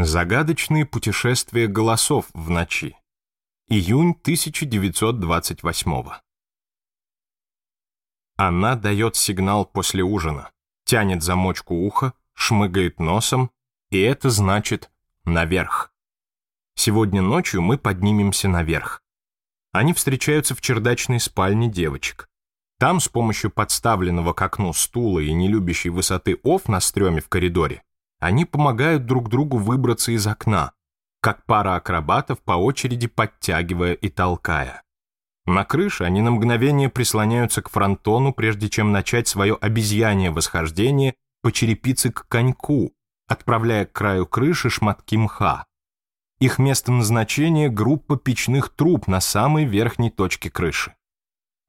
Загадочные путешествия голосов в ночи. Июнь 1928 Она дает сигнал после ужина, тянет замочку уха, шмыгает носом, и это значит «наверх». Сегодня ночью мы поднимемся наверх. Они встречаются в чердачной спальне девочек. Там с помощью подставленного к окну стула и нелюбящей высоты ОФ на стреме в коридоре они помогают друг другу выбраться из окна, как пара акробатов по очереди подтягивая и толкая. На крыше они на мгновение прислоняются к фронтону, прежде чем начать свое обезьянье восхождение по черепице к коньку, отправляя к краю крыши шматки мха. Их место назначения – группа печных труб на самой верхней точке крыши.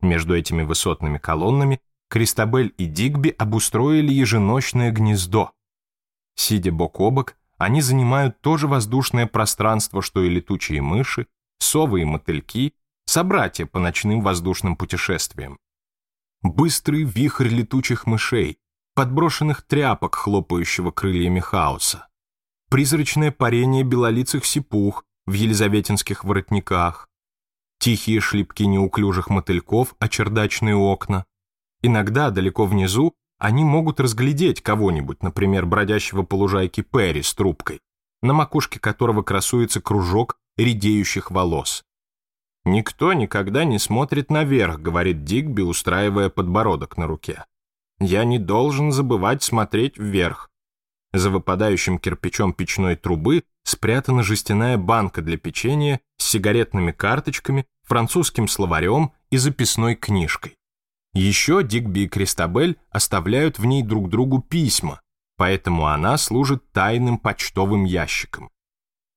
Между этими высотными колоннами Кристабель и Дигби обустроили еженочное гнездо – Сидя бок о бок, они занимают то же воздушное пространство, что и летучие мыши, совы и мотыльки, собратья по ночным воздушным путешествиям. Быстрый вихрь летучих мышей, подброшенных тряпок, хлопающего крыльями хаоса. Призрачное парение белолицых сипух в елизаветинских воротниках. Тихие шлепки неуклюжих мотыльков о чердачные окна. Иногда далеко внизу они могут разглядеть кого-нибудь, например, бродящего по лужайке Перри с трубкой, на макушке которого красуется кружок редеющих волос. «Никто никогда не смотрит наверх», — говорит Дигби, устраивая подбородок на руке. «Я не должен забывать смотреть вверх». За выпадающим кирпичом печной трубы спрятана жестяная банка для печенья с сигаретными карточками, французским словарем и записной книжкой. Еще Дигби и Кристабель оставляют в ней друг другу письма, поэтому она служит тайным почтовым ящиком.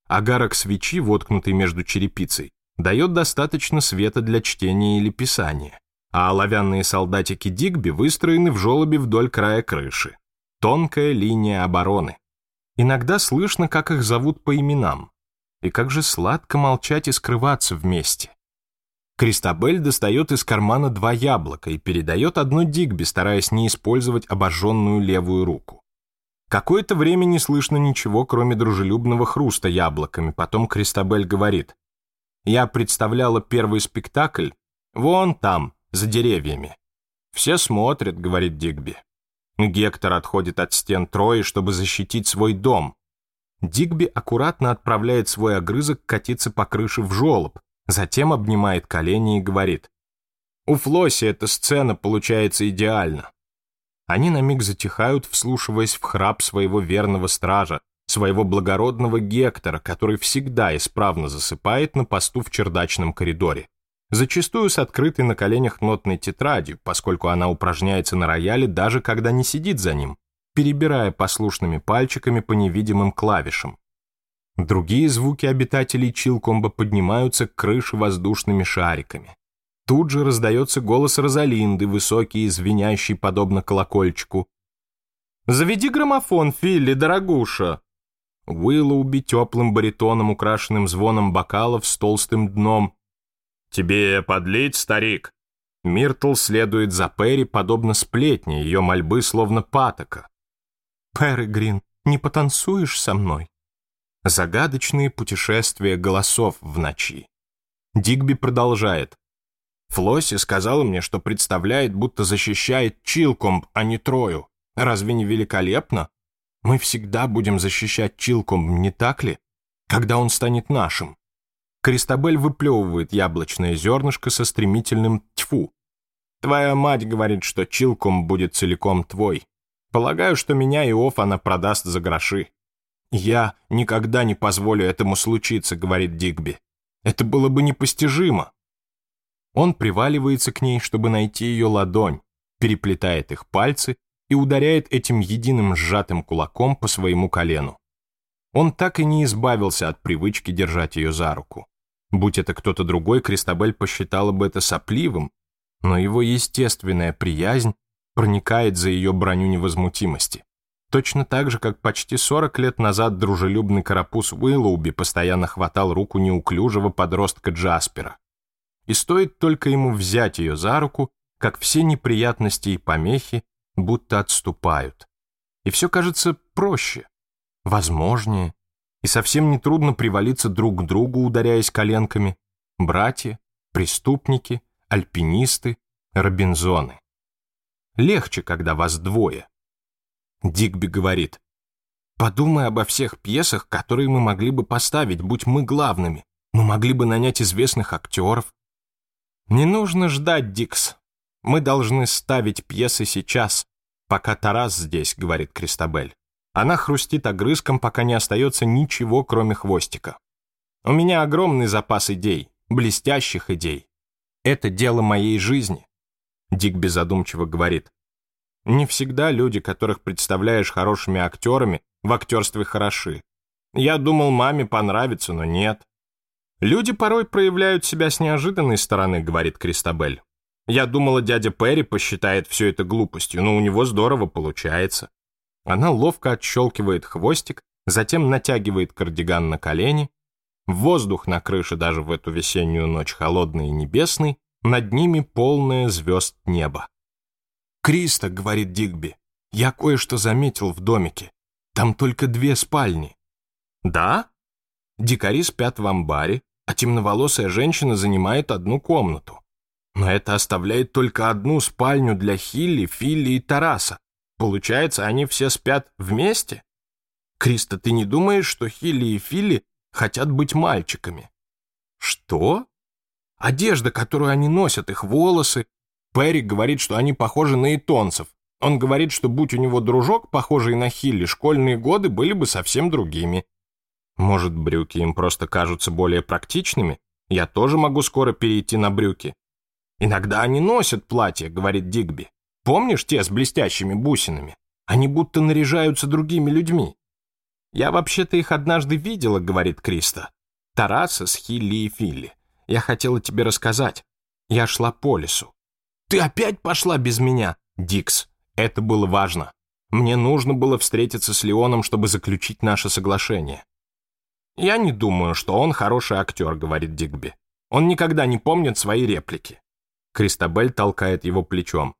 Агарок свечи, воткнутый между черепицей, дает достаточно света для чтения или писания, а оловянные солдатики Дигби выстроены в желобе вдоль края крыши. Тонкая линия обороны. Иногда слышно, как их зовут по именам. И как же сладко молчать и скрываться вместе. Кристабель достает из кармана два яблока и передает одно Дигби, стараясь не использовать обожженную левую руку. Какое-то время не слышно ничего, кроме дружелюбного хруста яблоками. Потом Кристабель говорит. «Я представляла первый спектакль. Вон там, за деревьями». «Все смотрят», — говорит Дигби. Гектор отходит от стен Трои, чтобы защитить свой дом. Дигби аккуратно отправляет свой огрызок катиться по крыше в жолоб, затем обнимает колени и говорит. «У Флоси эта сцена получается идеально». Они на миг затихают, вслушиваясь в храп своего верного стража, своего благородного Гектора, который всегда исправно засыпает на посту в чердачном коридоре. Зачастую с открытой на коленях нотной тетрадью, поскольку она упражняется на рояле даже когда не сидит за ним, перебирая послушными пальчиками по невидимым клавишам. Другие звуки обитателей Чилкомба поднимаются к крыше воздушными шариками. Тут же раздается голос Розалинды, высокий и звенящий, подобно колокольчику. «Заведи граммофон, Филли, дорогуша!» Уиллоуби теплым баритоном, украшенным звоном бокалов с толстым дном. «Тебе подлить, старик?» Миртл следует за Перри, подобно сплетне, ее мольбы словно патока. «Перри Грин, не потанцуешь со мной?» Загадочные путешествия голосов в ночи. Дигби продолжает. Флосси сказала мне, что представляет, будто защищает Чилкомб, а не Трою. Разве не великолепно? Мы всегда будем защищать Чилкомб, не так ли? Когда он станет нашим. Кристабель выплевывает яблочное зернышко со стремительным тьфу. Твоя мать говорит, что Чилком будет целиком твой. Полагаю, что меня и Оф она продаст за гроши. «Я никогда не позволю этому случиться», — говорит Дигби. «Это было бы непостижимо». Он приваливается к ней, чтобы найти ее ладонь, переплетает их пальцы и ударяет этим единым сжатым кулаком по своему колену. Он так и не избавился от привычки держать ее за руку. Будь это кто-то другой, Кристабель посчитала бы это сопливым, но его естественная приязнь проникает за ее броню невозмутимости. Точно так же, как почти 40 лет назад дружелюбный карапуз Уиллоуби постоянно хватал руку неуклюжего подростка Джаспера. И стоит только ему взять ее за руку, как все неприятности и помехи будто отступают. И все кажется проще, возможнее, и совсем нетрудно привалиться друг к другу, ударяясь коленками. Братья, преступники, альпинисты, робинзоны. Легче, когда вас двое. Дигби говорит. Подумай обо всех пьесах, которые мы могли бы поставить, будь мы главными. Мы могли бы нанять известных актеров. Не нужно ждать, Дикс. Мы должны ставить пьесы сейчас, пока Тарас здесь, говорит Кристабель. Она хрустит огрызком, пока не остается ничего, кроме хвостика. У меня огромный запас идей, блестящих идей. Это дело моей жизни. Дигби задумчиво говорит. Не всегда люди, которых представляешь хорошими актерами, в актерстве хороши. Я думал, маме понравится, но нет. Люди порой проявляют себя с неожиданной стороны, говорит Кристабель. Я думала, дядя Перри посчитает все это глупостью, но у него здорово получается. Она ловко отщелкивает хвостик, затем натягивает кардиган на колени. Воздух на крыше даже в эту весеннюю ночь холодный и небесный, над ними полное звезд неба. Криста, — говорит Дигби, — «я кое-что заметил в домике. Там только две спальни». «Да?» Дикари спят в амбаре, а темноволосая женщина занимает одну комнату. Но это оставляет только одну спальню для Хилли, Филли и Тараса. Получается, они все спят вместе? Криста, ты не думаешь, что Хилли и Филли хотят быть мальчиками? Что? Одежда, которую они носят, их волосы, Перри говорит, что они похожи на итонцев. Он говорит, что будь у него дружок, похожий на Хилли, школьные годы были бы совсем другими. Может, брюки им просто кажутся более практичными? Я тоже могу скоро перейти на брюки. Иногда они носят платья, говорит Дигби. Помнишь те с блестящими бусинами? Они будто наряжаются другими людьми. Я вообще-то их однажды видела, говорит Криста. Тараса с Хилли и Филли. Я хотела тебе рассказать. Я шла по лесу. Ты опять пошла без меня, Дикс. Это было важно. Мне нужно было встретиться с Леоном, чтобы заключить наше соглашение. «Я не думаю, что он хороший актер», — говорит Дигби. «Он никогда не помнит свои реплики». Кристабель толкает его плечом.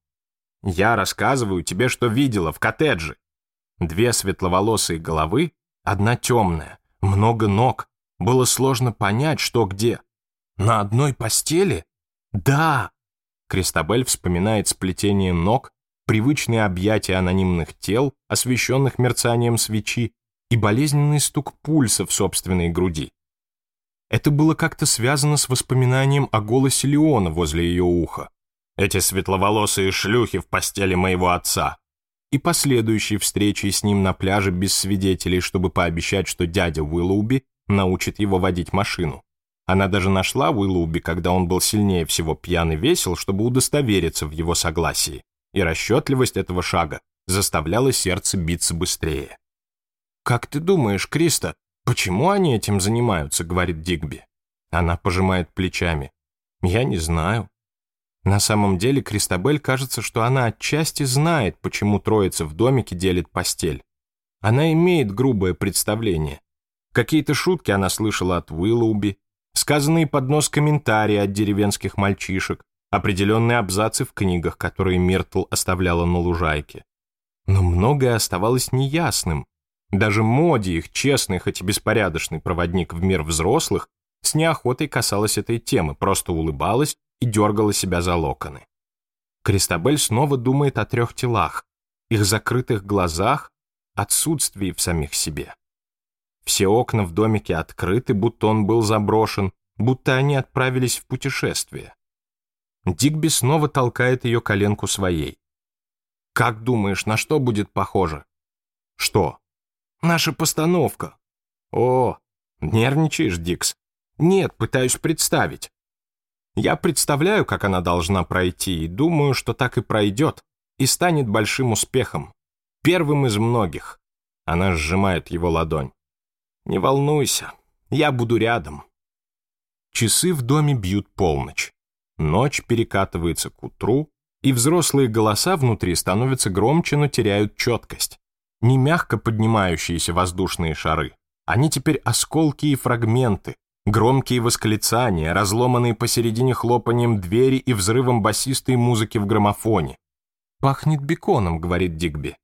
«Я рассказываю тебе, что видела в коттедже. Две светловолосые головы, одна темная, много ног. Было сложно понять, что где. На одной постели? Да, Кристабель вспоминает сплетение ног, привычные объятия анонимных тел, освещенных мерцанием свечи, и болезненный стук пульса в собственной груди. Это было как-то связано с воспоминанием о голосе Леона возле ее уха. «Эти светловолосые шлюхи в постели моего отца», и последующей встречи с ним на пляже без свидетелей, чтобы пообещать, что дядя Уиллоуби научит его водить машину. Она даже нашла Уиллуби, когда он был сильнее всего пьян и весел, чтобы удостовериться в его согласии, и расчетливость этого шага заставляла сердце биться быстрее. «Как ты думаешь, Криста, почему они этим занимаются?» — говорит Дигби. Она пожимает плечами. «Я не знаю». На самом деле Кристабель кажется, что она отчасти знает, почему троица в домике делит постель. Она имеет грубое представление. Какие-то шутки она слышала от Уиллоуби, сказанные под нос комментарии от деревенских мальчишек, определенные абзацы в книгах, которые Миртл оставляла на лужайке. Но многое оставалось неясным. Даже Моди, их честный, хоть и беспорядочный проводник в мир взрослых, с неохотой касалась этой темы, просто улыбалась и дергала себя за локоны. Кристабель снова думает о трех телах, их закрытых глазах, отсутствии в самих себе. Все окна в домике открыты, будто он был заброшен, будто они отправились в путешествие. Дигби снова толкает ее коленку своей. «Как думаешь, на что будет похоже?» «Что?» «Наша постановка». «О, нервничаешь, Дикс?» «Нет, пытаюсь представить». «Я представляю, как она должна пройти, и думаю, что так и пройдет, и станет большим успехом. Первым из многих». Она сжимает его ладонь. Не волнуйся, я буду рядом. Часы в доме бьют полночь. Ночь перекатывается к утру, и взрослые голоса внутри становятся громче, но теряют четкость. Не мягко поднимающиеся воздушные шары. Они теперь осколки и фрагменты, громкие восклицания, разломанные посередине хлопанием двери и взрывом басистой музыки в граммофоне. «Пахнет беконом», — говорит Дигби.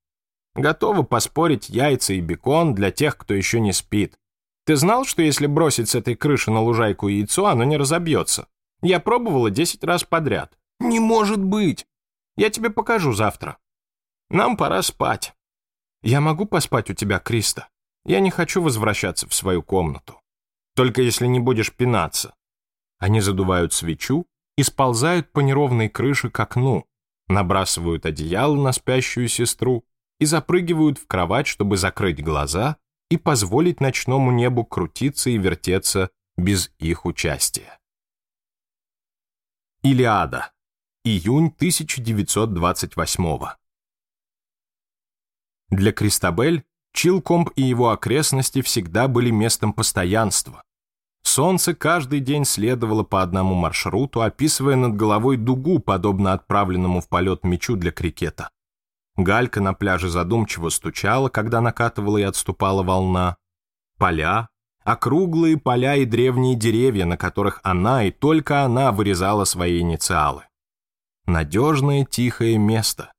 Готовы поспорить яйца и бекон для тех, кто еще не спит. Ты знал, что если бросить с этой крыши на лужайку яйцо, оно не разобьется? Я пробовала 10 раз подряд. Не может быть! Я тебе покажу завтра. Нам пора спать. Я могу поспать у тебя, Криста? Я не хочу возвращаться в свою комнату. Только если не будешь пинаться. Они задувают свечу и сползают по неровной крыше к окну, набрасывают одеяло на спящую сестру и запрыгивают в кровать, чтобы закрыть глаза и позволить ночному небу крутиться и вертеться без их участия. Илиада. Июнь 1928 Для Кристабель Чилкомб и его окрестности всегда были местом постоянства. Солнце каждый день следовало по одному маршруту, описывая над головой дугу, подобно отправленному в полет мячу для крикета. Галька на пляже задумчиво стучала, когда накатывала и отступала волна. Поля, округлые поля и древние деревья, на которых она и только она вырезала свои инициалы. Надежное тихое место.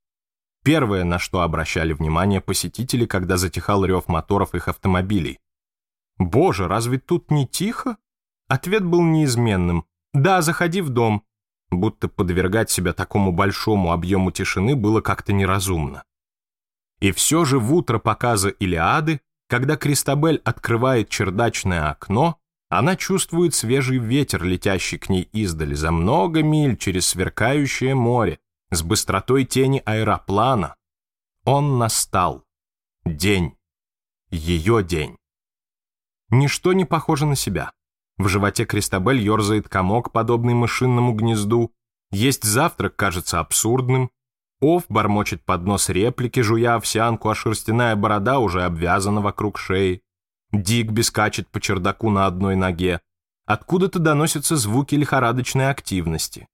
Первое, на что обращали внимание посетители, когда затихал рев моторов их автомобилей. «Боже, разве тут не тихо?» Ответ был неизменным. «Да, заходи в дом будто подвергать себя такому большому объему тишины было как-то неразумно. И все же в утро показа Илиады, когда Кристабель открывает чердачное окно, она чувствует свежий ветер, летящий к ней издали за много миль через сверкающее море, с быстротой тени аэроплана. Он настал. День. Ее день. Ничто не похоже на себя. В животе Кристабель ерзает комок, подобный мышинному гнезду. Есть завтрак кажется абсурдным. Ов бормочет под нос реплики, жуя овсянку, а шерстяная борода уже обвязана вокруг шеи. Дик бескачет по чердаку на одной ноге. Откуда-то доносятся звуки лихорадочной активности.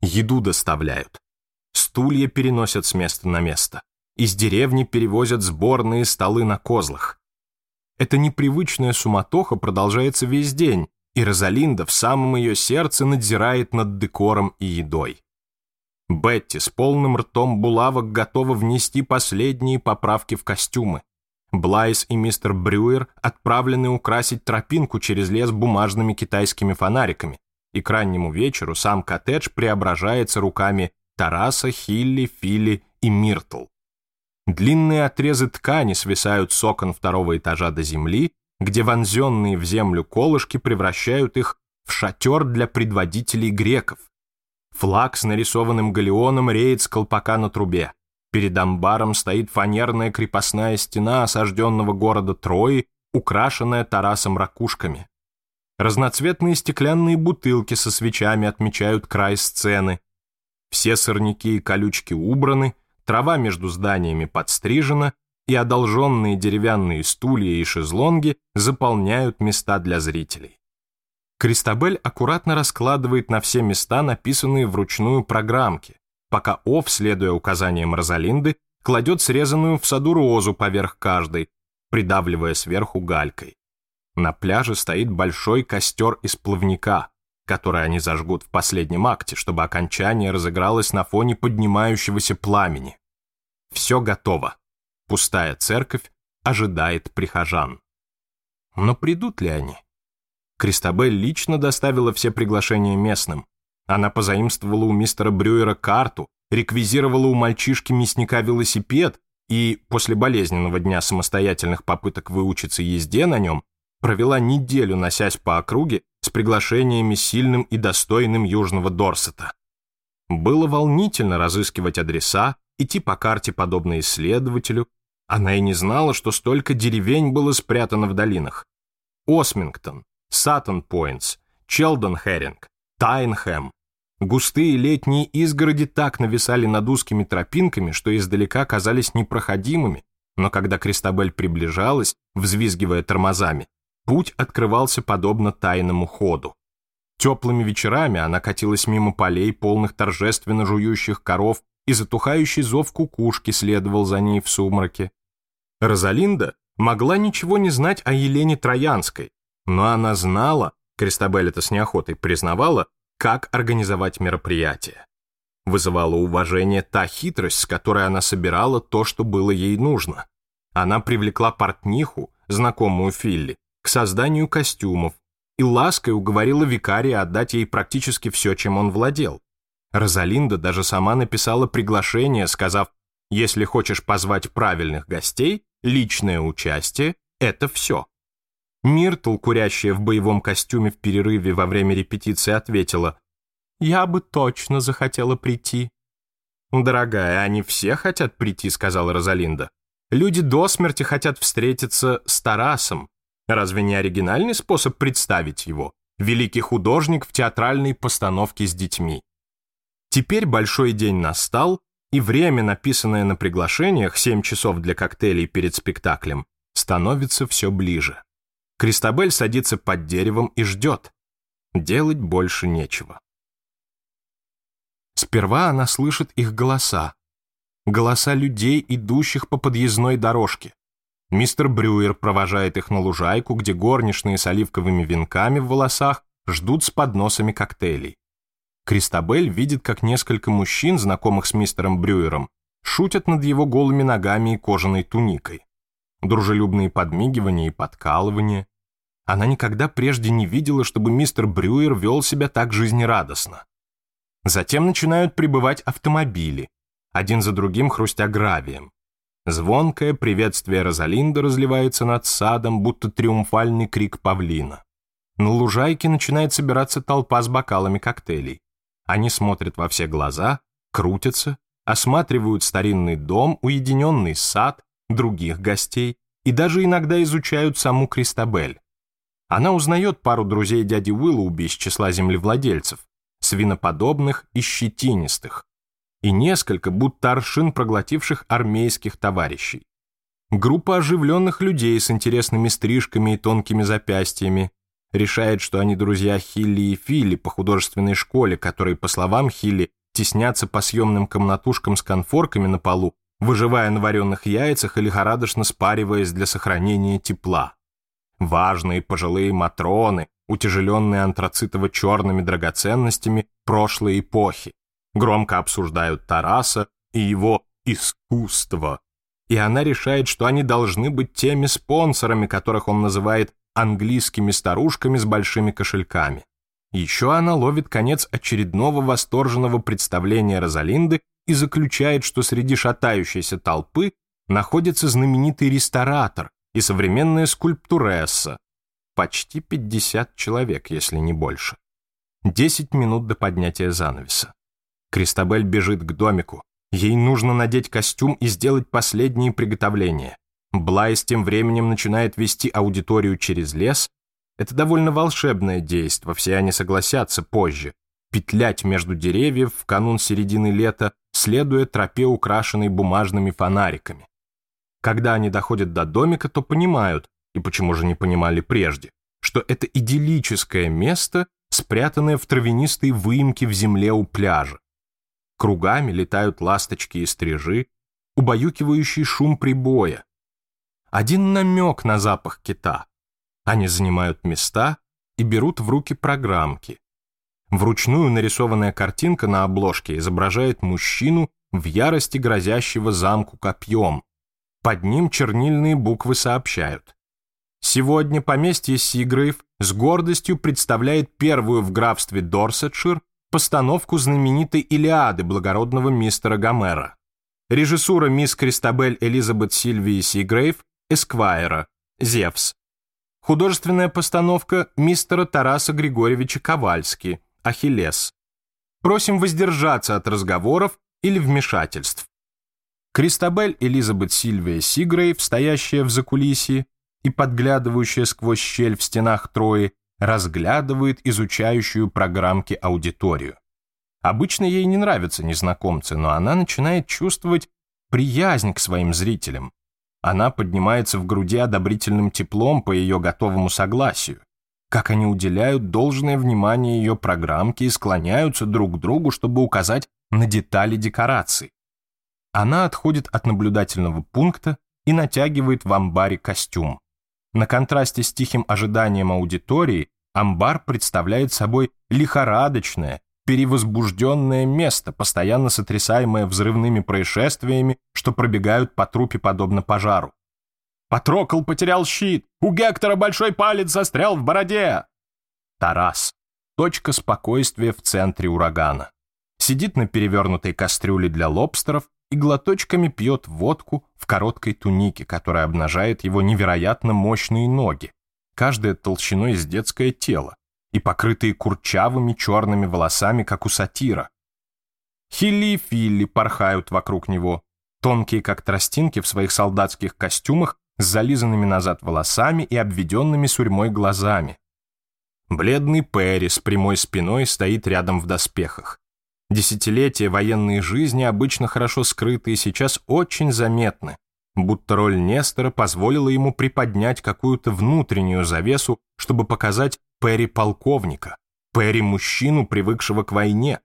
Еду доставляют. Стулья переносят с места на место. Из деревни перевозят сборные столы на козлах. Эта непривычная суматоха продолжается весь день, и в самом ее сердце надзирает над декором и едой. Бетти с полным ртом булавок готова внести последние поправки в костюмы. Блайс и мистер Брюер отправлены украсить тропинку через лес бумажными китайскими фонариками, и к раннему вечеру сам коттедж преображается руками Тараса, Хилли, Фили и Миртл. Длинные отрезы ткани свисают с окон второго этажа до земли, где вонзенные в землю колышки превращают их в шатер для предводителей греков. Флаг с нарисованным галеоном реет с колпака на трубе. Перед амбаром стоит фанерная крепостная стена осажденного города Трои, украшенная тарасом ракушками. Разноцветные стеклянные бутылки со свечами отмечают край сцены. Все сорняки и колючки убраны, трава между зданиями подстрижена, и одолженные деревянные стулья и шезлонги заполняют места для зрителей. Кристабель аккуратно раскладывает на все места написанные вручную программки, пока Ов, следуя указаниям Розалинды, кладет срезанную в саду розу поверх каждой, придавливая сверху галькой. На пляже стоит большой костер из плавника, который они зажгут в последнем акте, чтобы окончание разыгралось на фоне поднимающегося пламени. Все готово. Пустая церковь ожидает прихожан. Но придут ли они? Кристабель лично доставила все приглашения местным. Она позаимствовала у мистера Брюера карту, реквизировала у мальчишки-мясника велосипед и, после болезненного дня самостоятельных попыток выучиться езде на нем, провела неделю, носясь по округе, с приглашениями сильным и достойным Южного Дорсета. Было волнительно разыскивать адреса, идти по карте подобно исследователю, она и не знала, что столько деревень было спрятано в долинах. Осмингтон, Саттон-Пойнтс, Челден-Херинг, Тайнхэм. Густые летние изгороди так нависали над узкими тропинками, что издалека казались непроходимыми, но когда Кристабель приближалась, взвизгивая тормозами, путь открывался подобно тайному ходу. Теплыми вечерами она катилась мимо полей, полных торжественно жующих коров, и затухающий зов кукушки следовал за ней в сумраке. Розалинда могла ничего не знать о Елене Троянской, но она знала, Кристабель это с неохотой признавала, как организовать мероприятие. Вызывала уважение та хитрость, с которой она собирала то, что было ей нужно. Она привлекла портниху, знакомую Филли, к созданию костюмов и лаской уговорила викария отдать ей практически все, чем он владел. Розалинда даже сама написала приглашение, сказав, если хочешь позвать правильных гостей, личное участие — это все. Миртл, курящая в боевом костюме в перерыве во время репетиции, ответила, «Я бы точно захотела прийти». «Дорогая, они все хотят прийти», — сказала Розалинда. «Люди до смерти хотят встретиться с Тарасом. Разве не оригинальный способ представить его? Великий художник в театральной постановке с детьми». Теперь большой день настал, и время, написанное на приглашениях 7 часов для коктейлей перед спектаклем, становится все ближе. Кристабель садится под деревом и ждет. Делать больше нечего. Сперва она слышит их голоса. Голоса людей, идущих по подъездной дорожке. Мистер Брюер провожает их на лужайку, где горничные с оливковыми венками в волосах ждут с подносами коктейлей. Кристабель видит, как несколько мужчин, знакомых с мистером Брюером, шутят над его голыми ногами и кожаной туникой. Дружелюбные подмигивания и подкалывания. Она никогда прежде не видела, чтобы мистер Брюер вел себя так жизнерадостно. Затем начинают прибывать автомобили, один за другим хрустя гравием. Звонкое приветствие Розалинда разливается над садом, будто триумфальный крик павлина. На лужайке начинает собираться толпа с бокалами коктейлей. Они смотрят во все глаза, крутятся, осматривают старинный дом, уединенный сад, других гостей и даже иногда изучают саму Кристабель. Она узнает пару друзей дяди Уиллоуби из числа землевладельцев, свиноподобных и щетинистых, и несколько будторшин, проглотивших армейских товарищей. Группа оживленных людей с интересными стрижками и тонкими запястьями, решает, что они друзья Хилли и Фили по художественной школе, которые, по словам Хилли, теснятся по съемным комнатушкам с конфорками на полу, выживая на вареных яйцах или лихорадочно спариваясь для сохранения тепла. Важные пожилые матроны, утяжеленные антрацитово-черными драгоценностями прошлой эпохи, громко обсуждают Тараса и его искусство. И она решает, что они должны быть теми спонсорами, которых он называет английскими старушками с большими кошельками. Еще она ловит конец очередного восторженного представления Розалинды и заключает, что среди шатающейся толпы находится знаменитый ресторатор и современная скульптуресса. Почти 50 человек, если не больше. 10 минут до поднятия занавеса. Кристабель бежит к домику. Ей нужно надеть костюм и сделать последние приготовления. Блайс тем временем начинает вести аудиторию через лес. Это довольно волшебное действо. все они согласятся позже. Петлять между деревьев в канун середины лета, следуя тропе, украшенной бумажными фонариками. Когда они доходят до домика, то понимают, и почему же не понимали прежде, что это идиллическое место, спрятанное в травянистой выемке в земле у пляжа. Кругами летают ласточки и стрижи, убаюкивающий шум прибоя, один намек на запах кита. Они занимают места и берут в руки программки. Вручную нарисованная картинка на обложке изображает мужчину в ярости грозящего замку копьем. Под ним чернильные буквы сообщают. Сегодня поместье Сигрейв с гордостью представляет первую в графстве Дорсетшир постановку знаменитой Илиады благородного мистера Гомера. Режиссура мисс Кристабель Элизабет Сильвии Сигрейв Эсквайра, Зевс. Художественная постановка мистера Тараса Григорьевича Ковальски, Ахиллес. Просим воздержаться от разговоров или вмешательств. Кристабель Элизабет Сильвия Сигрейв, стоящая в закулисье и подглядывающая сквозь щель в стенах Трои, разглядывает изучающую программки аудиторию. Обычно ей не нравятся незнакомцы, но она начинает чувствовать приязнь к своим зрителям, она поднимается в груди одобрительным теплом по ее готовому согласию. Как они уделяют должное внимание ее программке и склоняются друг к другу, чтобы указать на детали декораций. Она отходит от наблюдательного пункта и натягивает в амбаре костюм. На контрасте с тихим ожиданием аудитории амбар представляет собой лихорадочное, перевозбужденное место, постоянно сотрясаемое взрывными происшествиями, что пробегают по трупе подобно пожару. Патрокол потерял щит, у Гектора большой палец застрял в бороде. Тарас. Точка спокойствия в центре урагана. Сидит на перевернутой кастрюле для лобстеров и глоточками пьет водку в короткой тунике, которая обнажает его невероятно мощные ноги, каждая толщиной с детское тело, и покрытые курчавыми черными волосами, как у сатира. Хилли и Филли порхают вокруг него, тонкие, как тростинки, в своих солдатских костюмах, с зализанными назад волосами и обведенными сурьмой глазами. Бледный Перри с прямой спиной стоит рядом в доспехах. Десятилетия военной жизни, обычно хорошо скрытые, сейчас очень заметны будто роль Нестора позволила ему приподнять какую-то внутреннюю завесу, чтобы показать Перри полковника, Перри мужчину, привыкшего к войне.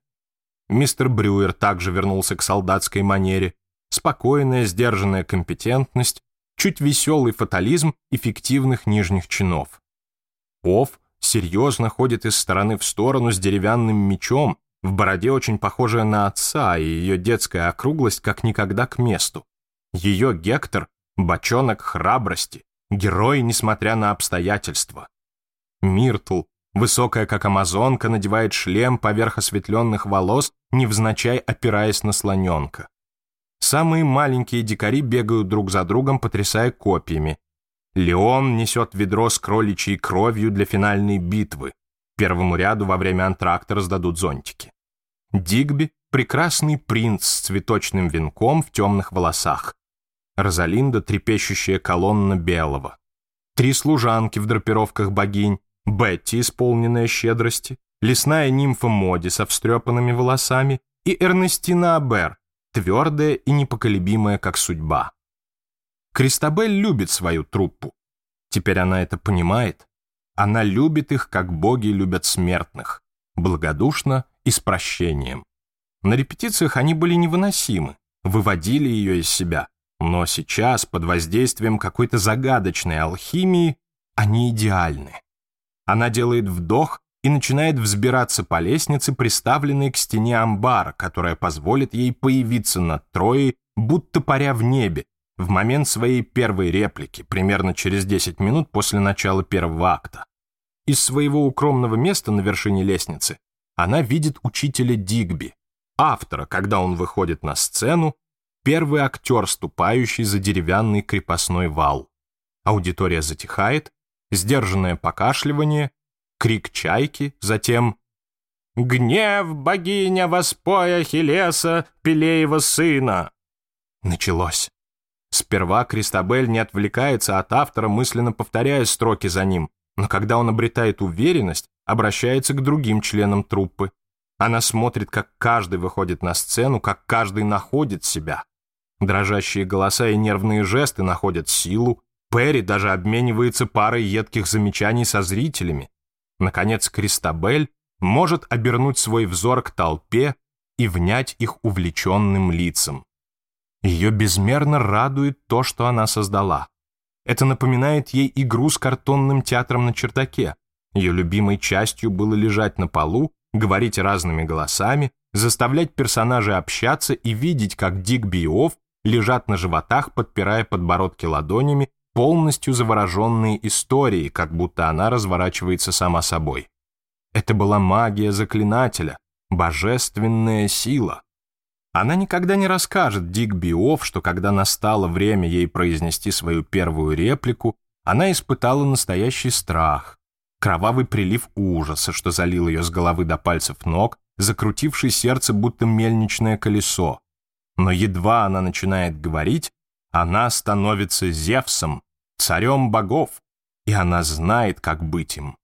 Мистер Брюер также вернулся к солдатской манере. Спокойная, сдержанная компетентность, чуть веселый фатализм эффективных нижних чинов. Пов серьезно ходит из стороны в сторону с деревянным мечом, в бороде очень похожая на отца, и ее детская округлость как никогда к месту. Ее Гектор — бочонок храбрости, герой, несмотря на обстоятельства. Миртл, высокая как амазонка, надевает шлем поверх осветленных волос, невзначай опираясь на слоненка. Самые маленькие дикари бегают друг за другом, потрясая копьями. Леон несет ведро с кроличьей кровью для финальной битвы. Первому ряду во время антракта раздадут зонтики. Дигби — прекрасный принц с цветочным венком в темных волосах. Розалинда, трепещущая колонна белого. Три служанки в драпировках богинь, Бетти, исполненная щедрости, лесная нимфа Моди со встрепанными волосами и Эрнестина Абер, твердая и непоколебимая, как судьба. Кристабель любит свою труппу. Теперь она это понимает. Она любит их, как боги любят смертных, благодушно и с прощением. На репетициях они были невыносимы, выводили ее из себя – но сейчас под воздействием какой-то загадочной алхимии они идеальны. Она делает вдох и начинает взбираться по лестнице, приставленной к стене амбара, которая позволит ей появиться над Троей, будто паря в небе, в момент своей первой реплики, примерно через 10 минут после начала первого акта. Из своего укромного места на вершине лестницы она видит учителя Дигби, автора, когда он выходит на сцену Первый актер, ступающий за деревянный крепостной вал. Аудитория затихает, сдержанное покашливание, крик чайки, затем «Гнев, богиня, воспоя Хелеса, Пелеева сына!» Началось. Сперва Кристабель не отвлекается от автора, мысленно повторяя строки за ним, но когда он обретает уверенность, обращается к другим членам труппы. Она смотрит, как каждый выходит на сцену, как каждый находит себя. Дрожащие голоса и нервные жесты находят силу, Перри даже обменивается парой едких замечаний со зрителями. Наконец, Кристабель может обернуть свой взор к толпе и внять их увлеченным лицам. Ее безмерно радует то, что она создала. Это напоминает ей игру с картонным театром на чердаке. Ее любимой частью было лежать на полу, говорить разными голосами, заставлять персонажей общаться и видеть, как Дик Биофф лежат на животах, подпирая подбородки ладонями, полностью завороженные историей, как будто она разворачивается сама собой. Это была магия заклинателя, божественная сила. Она никогда не расскажет Дик Биов, что когда настало время ей произнести свою первую реплику, она испытала настоящий страх, кровавый прилив ужаса, что залил ее с головы до пальцев ног, закрутивший сердце будто мельничное колесо но едва она начинает говорить, она становится Зевсом, царем богов, и она знает, как быть им.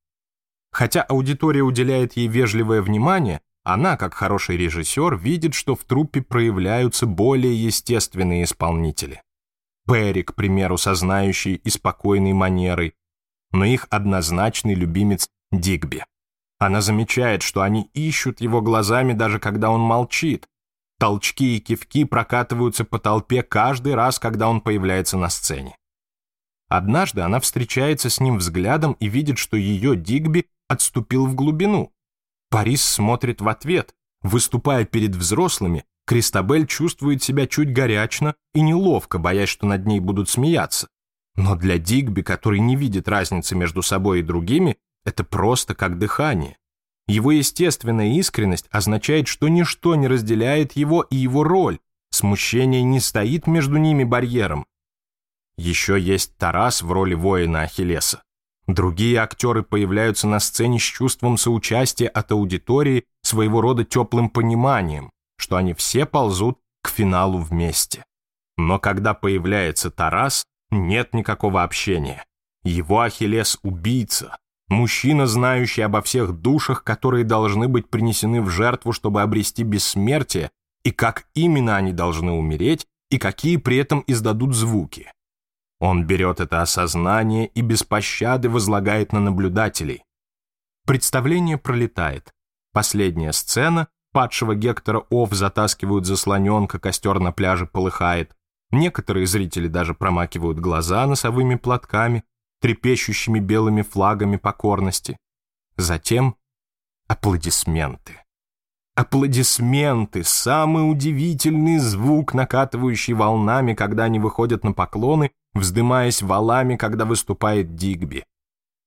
Хотя аудитория уделяет ей вежливое внимание, она, как хороший режиссер, видит, что в труппе проявляются более естественные исполнители. Берри, к примеру, со знающей и спокойной манерой, но их однозначный любимец Дигби. Она замечает, что они ищут его глазами, даже когда он молчит, Толчки и кивки прокатываются по толпе каждый раз, когда он появляется на сцене. Однажды она встречается с ним взглядом и видит, что ее Дигби отступил в глубину. Парис смотрит в ответ. Выступая перед взрослыми, Кристабель чувствует себя чуть горячно и неловко, боясь, что над ней будут смеяться. Но для Дигби, который не видит разницы между собой и другими, это просто как дыхание. Его естественная искренность означает, что ничто не разделяет его и его роль, смущение не стоит между ними барьером. Еще есть Тарас в роли воина Ахиллеса. Другие актеры появляются на сцене с чувством соучастия от аудитории, своего рода теплым пониманием, что они все ползут к финалу вместе. Но когда появляется Тарас, нет никакого общения. Его Ахиллес – убийца, Мужчина, знающий обо всех душах, которые должны быть принесены в жертву, чтобы обрести бессмертие, и как именно они должны умереть, и какие при этом издадут звуки. Он берет это осознание и без пощады возлагает на наблюдателей. Представление пролетает. Последняя сцена, падшего Гектора Ов затаскивают за слоненка, костер на пляже полыхает. Некоторые зрители даже промакивают глаза носовыми платками, трепещущими белыми флагами покорности. Затем аплодисменты. Аплодисменты — самый удивительный звук, накатывающий волнами, когда они выходят на поклоны, вздымаясь валами, когда выступает Дигби.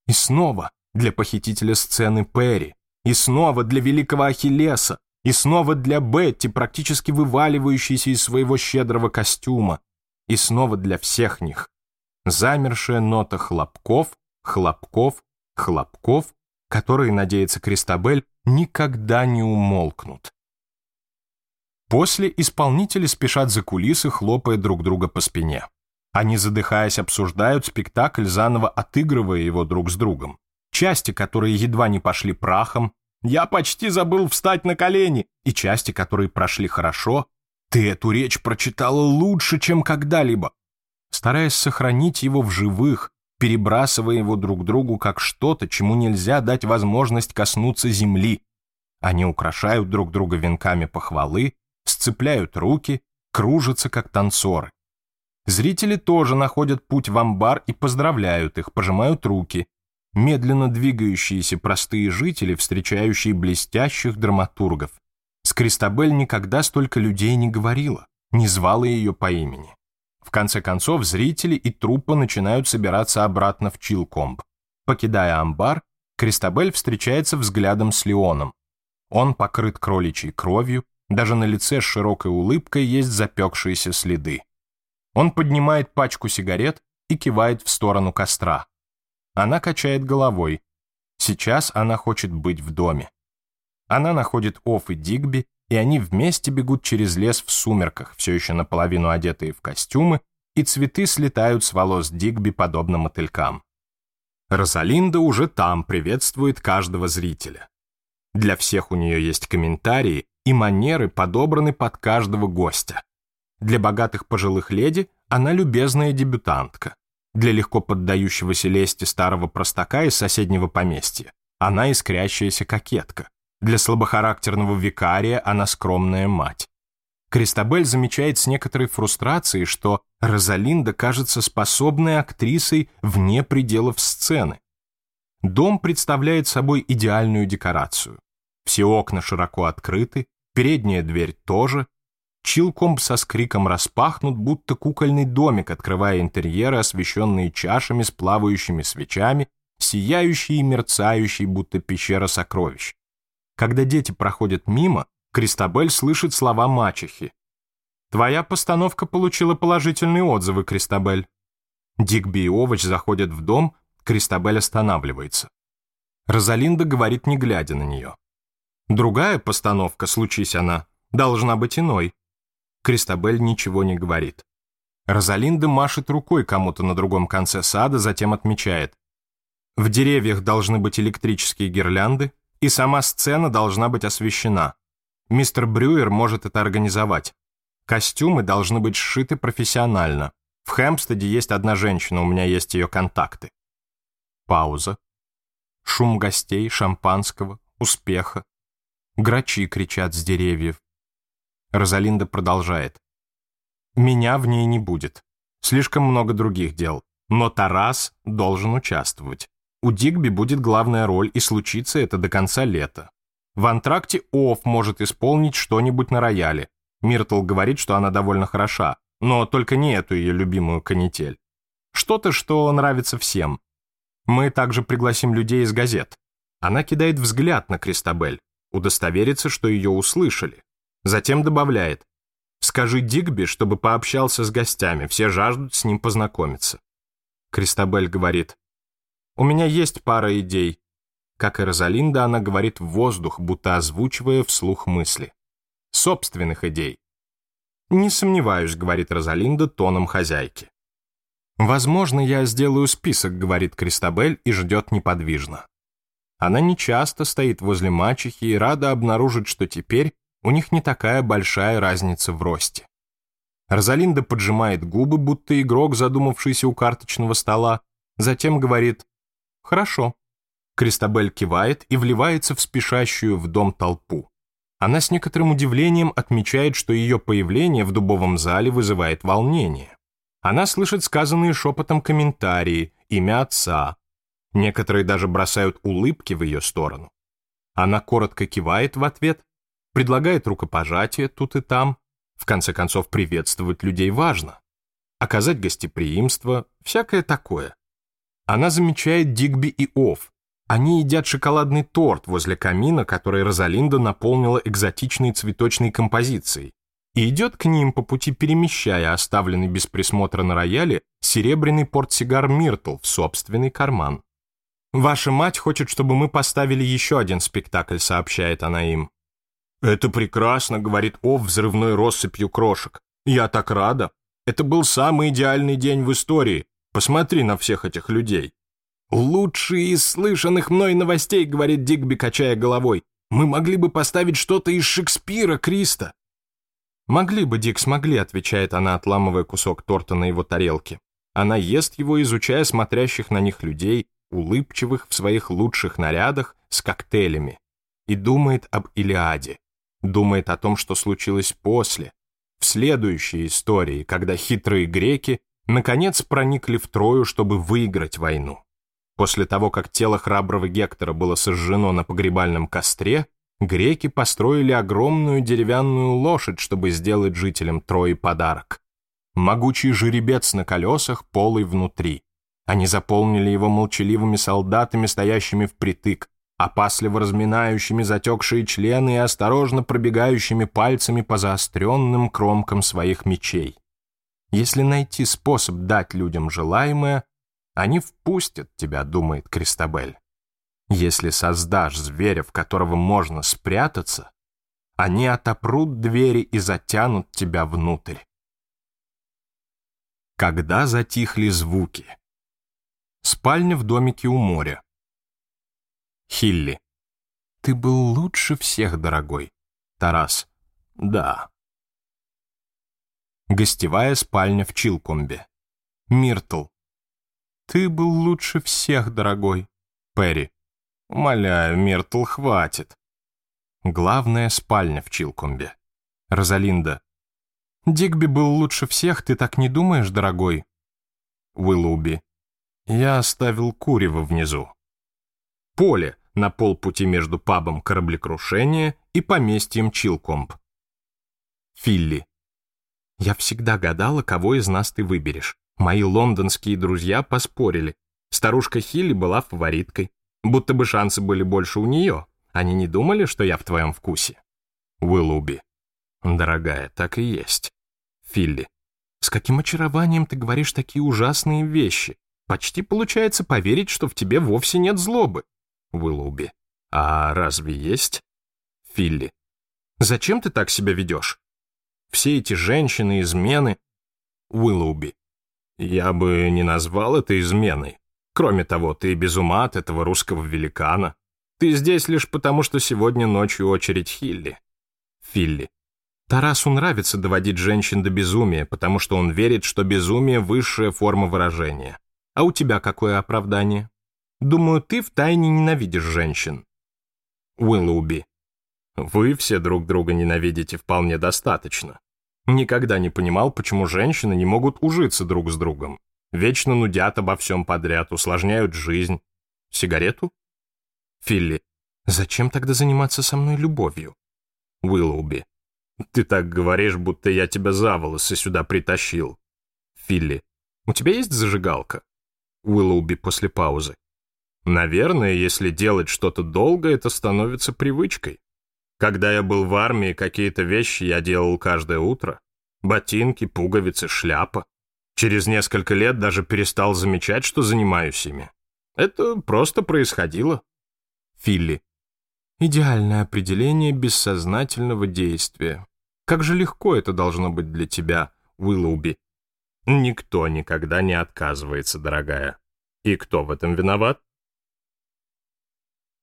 И снова для похитителя сцены Перри, и снова для великого Ахиллеса, и снова для Бетти, практически вываливающейся из своего щедрого костюма, и снова для всех них замершая нота хлопков, хлопков, хлопков, которые, надеется Кристабель, никогда не умолкнут. После исполнители спешат за кулисы, хлопая друг друга по спине. Они, задыхаясь, обсуждают спектакль, заново отыгрывая его друг с другом. Части, которые едва не пошли прахом, «Я почти забыл встать на колени», и части, которые прошли хорошо, «Ты эту речь прочитала лучше, чем когда-либо», стараясь сохранить его в живых, перебрасывая его друг другу как что-то, чему нельзя дать возможность коснуться земли. Они украшают друг друга венками похвалы, сцепляют руки, кружатся как танцоры. Зрители тоже находят путь в амбар и поздравляют их, пожимают руки. Медленно двигающиеся простые жители, встречающие блестящих драматургов. с Кристабель никогда столько людей не говорила, не звала ее по имени. В конце концов, зрители и труппа начинают собираться обратно в Чилкомб. Покидая амбар, Кристабель встречается взглядом с Леоном. Он покрыт кроличьей кровью, даже на лице с широкой улыбкой есть запекшиеся следы. Он поднимает пачку сигарет и кивает в сторону костра. Она качает головой. Сейчас она хочет быть в доме. Она находит Офф и Дигби, и они вместе бегут через лес в сумерках, все еще наполовину одетые в костюмы, и цветы слетают с волос Дигби подобно мотылькам. Розалинда уже там приветствует каждого зрителя. Для всех у нее есть комментарии, и манеры подобраны под каждого гостя. Для богатых пожилых леди она любезная дебютантка. Для легко поддающегося лести старого простака из соседнего поместья она искрящаяся кокетка. Для слабохарактерного викария она скромная мать. Кристабель замечает с некоторой фрустрацией, что Розалинда кажется способной актрисой вне пределов сцены. Дом представляет собой идеальную декорацию. Все окна широко открыты, передняя дверь тоже. Чилкомб со скриком распахнут, будто кукольный домик, открывая интерьеры, освещенные чашами с плавающими свечами, сияющие и мерцающие, будто пещера сокровищ. Когда дети проходят мимо, Кристобель слышит слова мачехи. «Твоя постановка получила положительные отзывы, Кристабель». Дигби и Овощ заходят в дом, Кристобель останавливается. Розалинда говорит, не глядя на нее. «Другая постановка, случись она, должна быть иной». Кристобель ничего не говорит. Розалинда машет рукой кому-то на другом конце сада, затем отмечает. В деревьях должны быть электрические гирлянды, и сама сцена должна быть освещена. Мистер Брюер может это организовать. Костюмы должны быть сшиты профессионально. В Хэмпстеде есть одна женщина, у меня есть ее контакты. Пауза. Шум гостей, шампанского, успеха. Грачи кричат с деревьев. Розалинда продолжает. «Меня в ней не будет. Слишком много других дел. Но Тарас должен участвовать. У Дигби будет главная роль, и случится это до конца лета. В антракте Офф может исполнить что-нибудь на рояле. Миртл говорит, что она довольно хороша, но только не эту ее любимую канитель. Что-то, что нравится всем. Мы также пригласим людей из газет. Она кидает взгляд на Кристабель, удостоверится, что ее услышали. Затем добавляет. «Скажи Дигби, чтобы пообщался с гостями, все жаждут с ним познакомиться». Кристабель говорит. У меня есть пара идей. Как и Розалинда, она говорит в воздух, будто озвучивая вслух мысли. Собственных идей. «Не сомневаюсь», — говорит Розалинда тоном хозяйки. «Возможно, я сделаю список», — говорит Кристабель и ждет неподвижно. Она нечасто стоит возле мачехи и рада обнаружить, что теперь у них не такая большая разница в росте. Розалинда поджимает губы, будто игрок, задумавшийся у карточного стола, затем говорит «Хорошо». Кристабель кивает и вливается в спешащую в дом толпу. Она с некоторым удивлением отмечает, что ее появление в дубовом зале вызывает волнение. Она слышит сказанные шепотом комментарии, имя отца. Некоторые даже бросают улыбки в ее сторону. Она коротко кивает в ответ, предлагает рукопожатие тут и там. В конце концов, приветствовать людей важно. Оказать гостеприимство, всякое такое. Она замечает Дигби и Офф. Они едят шоколадный торт возле камина, который Розалинда наполнила экзотичной цветочной композицией, и идет к ним по пути перемещая оставленный без присмотра на рояле серебряный портсигар Миртл в собственный карман. «Ваша мать хочет, чтобы мы поставили еще один спектакль», — сообщает она им. «Это прекрасно», — говорит Ов взрывной россыпью крошек. «Я так рада. Это был самый идеальный день в истории. Посмотри на всех этих людей. Лучшие из слышанных мной новостей, говорит Дигби, качая головой. Мы могли бы поставить что-то из Шекспира, Криста. Могли бы, Дик, смогли, отвечает она, отламывая кусок торта на его тарелке. Она ест его, изучая смотрящих на них людей, улыбчивых в своих лучших нарядах, с коктейлями. И думает об Илиаде. Думает о том, что случилось после, в следующей истории, когда хитрые греки наконец проникли в Трою, чтобы выиграть войну. После того, как тело храброго Гектора было сожжено на погребальном костре, греки построили огромную деревянную лошадь, чтобы сделать жителям Трои подарок. Могучий жеребец на колесах, полый внутри. Они заполнили его молчаливыми солдатами, стоящими впритык, опасливо разминающими затекшие члены и осторожно пробегающими пальцами по заостренным кромкам своих мечей. Если найти способ дать людям желаемое, они впустят тебя, думает Кристабель. Если создашь зверя, в которого можно спрятаться, они отопрут двери и затянут тебя внутрь. Когда затихли звуки? Спальня в домике у моря. Хилли. Ты был лучше всех, дорогой. Тарас. Да. Гостевая спальня в Чилкомбе. Миртл. Ты был лучше всех, дорогой. Перри. Умоляю, Миртл, хватит. Главная спальня в Чилкомбе. Розалинда. Дигби был лучше всех, ты так не думаешь, дорогой? Уиллуби. Я оставил курево внизу. Поле на полпути между пабом кораблекрушения и поместьем Чилкомб. Филли. Я всегда гадала, кого из нас ты выберешь. Мои лондонские друзья поспорили. Старушка Хилли была фавориткой. Будто бы шансы были больше у нее. Они не думали, что я в твоем вкусе. Уиллуби. Дорогая, так и есть. Филли. С каким очарованием ты говоришь такие ужасные вещи? Почти получается поверить, что в тебе вовсе нет злобы. Уиллуби. А разве есть? Филли. Зачем ты так себя ведешь? все эти женщины, измены... Уиллоуби, я бы не назвал это изменой. Кроме того, ты без ума от этого русского великана. Ты здесь лишь потому, что сегодня ночью очередь Хилли. Филли. Тарасу нравится доводить женщин до безумия, потому что он верит, что безумие – высшая форма выражения. А у тебя какое оправдание? Думаю, ты втайне ненавидишь женщин. Уиллоуби. Вы все друг друга ненавидите вполне достаточно. Никогда не понимал, почему женщины не могут ужиться друг с другом. Вечно нудят обо всем подряд, усложняют жизнь. Сигарету? Филли. Зачем тогда заниматься со мной любовью? Уиллоуби. Ты так говоришь, будто я тебя за волосы сюда притащил. Филли. У тебя есть зажигалка? Уиллоуби после паузы. Наверное, если делать что-то долго, это становится привычкой. Когда я был в армии, какие-то вещи я делал каждое утро. Ботинки, пуговицы, шляпа. Через несколько лет даже перестал замечать, что занимаюсь ими. Это просто происходило. Филли. Идеальное определение бессознательного действия. Как же легко это должно быть для тебя, Уиллоуби. Никто никогда не отказывается, дорогая. И кто в этом виноват?